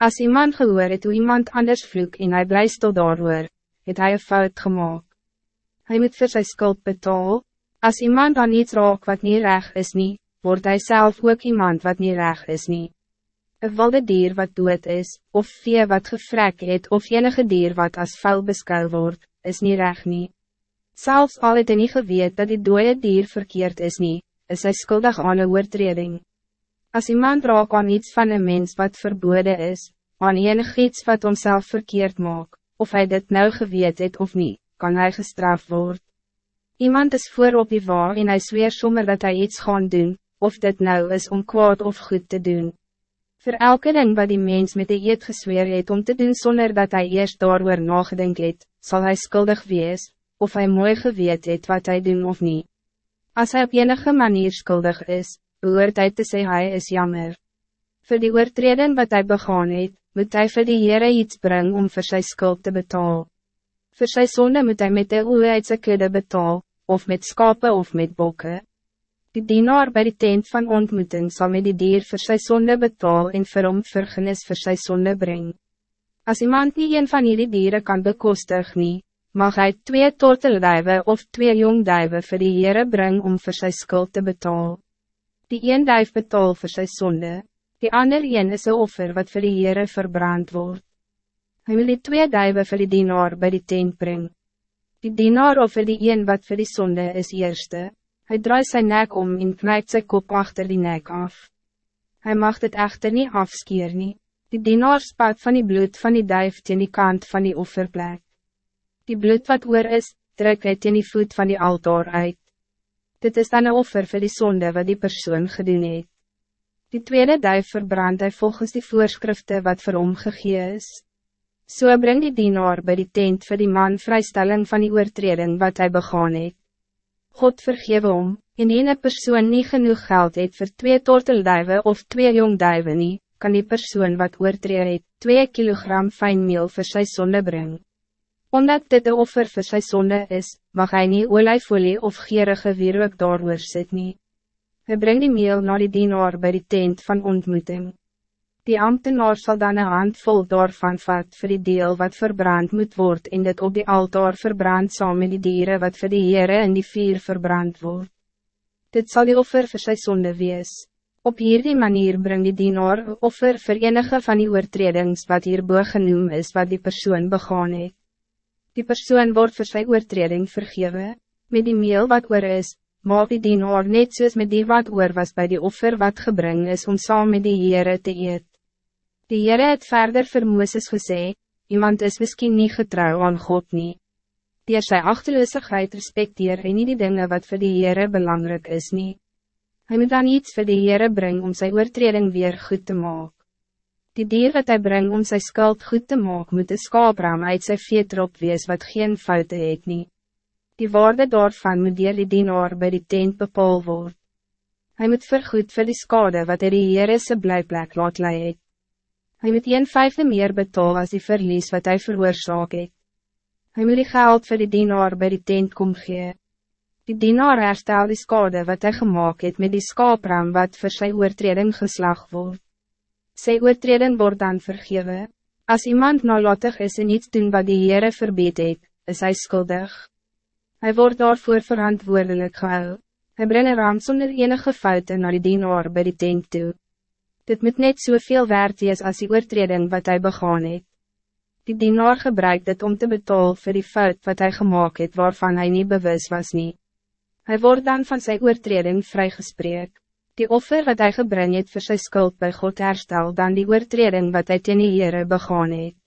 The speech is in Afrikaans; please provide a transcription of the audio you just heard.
Als iemand gehoor het hoe iemand anders vloek en hij blijft tot daarover, het hij een fout gemaakt. Hij moet voor zijn schuld betaal. Als iemand dan iets raak wat niet recht is niet, wordt hij zelf ook iemand wat niet recht is niet. Een wilde dier wat dood is, of vee wat gevrek het, of enige dier wat als vuil beskou wordt, is niet recht niet. Zelfs al het hy nie geweet dat die dode dier verkeerd is niet, is hij schuldig aan een oortreding. Als iemand raak aan iets van een mens wat verboden is, aan enig iets wat homself verkeerd maakt, of hij dit nou geweet het of niet, kan hij gestraft worden. Iemand is voor op die waar en hij zweer sommer dat hij iets gaan doen, of dit nou is om kwaad of goed te doen. Voor elke ding wat die mens met die eet gesweer het om te doen zonder dat hij eerst daarover nagedink het, zal hij schuldig wees, of hij mooi geweet het wat hij doen of niet. Als hij op enige manier schuldig is, behoort hy te sê hy is jammer. Voor die oortreden wat hij begaan het, moet hij voor die Heere iets brengen om voor zijn schuld te betalen. Voor zijn zonde moet hij met de oe uit sy kudde betaal, of met skape of met bokken. Die dienaar bij de tent van ontmoeting zal met die dier voor zijn zonde betaal en vir hom vergenis voor zijn zonde brengen. Als iemand niet een van die dieren kan bekostig nie, mag hij twee tortelduiven of twee jongduiven voor die Heere brengen om voor zijn schuld te betalen. Die een duif betaal voor zijn zonde, die ander een is een offer wat voor die Heere verbrand wordt. Hij wil die twee duiven voor die dienaar bij die tent brengen. Die dienaar offer die een wat voor die zonde is eerste. Hij draait zijn nek om en knijpt zijn kop achter die nek af. Hij mag het echter niet afskeer nie. Die dienaar spat van die bloed van die duif teen die kant van die offerplek. Die bloed wat oor is, trek hy teen die voet van die altaar uit. Dit is dan een offer voor die zonde wat die persoon gedoen het. Die tweede duif verbrand hy volgens die voorschriften wat vir hom gegee is. So bring die dienaar bij die tent voor die man vrijstelling van die oortreding wat hij begaan het. God vergewe om, en ene persoon niet genoeg geld het voor twee tortelduiven of twee jongduiven nie, kan die persoon wat oortree het, twee kilogram fijn meel voor sy sonde brengen omdat dit de offer voor zijn zonde is, mag hij niet olijfolie of gierige wierook daar sit nie. Hy bring die meel naar die dienaar bij die tent van ontmoeting. Die ambtenaar zal dan een handvol daarvan vat voor die deel wat verbrand moet worden en dit op die altaar verbrand saam met die dieren wat voor die Heere in die vier verbrand wordt. Dit zal die offer voor zijn zonde wees. Op hierdie manier bring die dienaar offer vir enige van die oortredings wat hierboe genoem is wat die persoon begaan het. Die persoon wordt voor zijn oortreding vergeven, met die meel wat oor is, maak die dienaar net soos met die wat oor was bij die offer wat gebring is om saam met die Heere te eet. Die Heere het verder vir Mooses gesê, iemand is misschien niet getrouw aan God nie. Er sy achterloosigheid respecteer en nie die dingen wat voor die Heere belangrijk is nie. Hij moet dan iets voor die Heere brengen om zijn oortreding weer goed te maken. Die dier wat hij brengt om zijn skuld goed te maken, moet de skaapram uit zijn veetrop wees wat geen fouten het nie. Die waarde daarvan moet dier die dienaar bij die tent bepaal word. Hij moet vergoed vir die skade wat hy die Heere sy blijplek laat lei het. Hy moet een vijfde meer betaal als die verlies wat hij veroorzaak het. Hy moet die geld vir die dienaar bij die tent kom gee. Die dienaar herstel die skade wat hij gemaakt het met die skaapram wat voor sy oortreding geslag wordt sy oortreding word dan vergewe. Als iemand nalatig is en iets doen wat die Heere verbeet het, is hij schuldig. Hij wordt daarvoor verantwoordelijk gehou. Hij brengt een ram zonder enige fouten naar die dienaar bij die tent toe. Dit moet net zoveel so waard wees als die oortreding wat hij begaan het. Die dienaar gebruikt dit om te betalen voor die fout wat hij gemaakt het waarvan hij niet bewust was niet. Hij wordt dan van zijn oortreding vrijgesprek. Die offer wat hij gebring het voor zijn schuld bij God herstel dan die oortreding wat hij ten die Heere begaan het.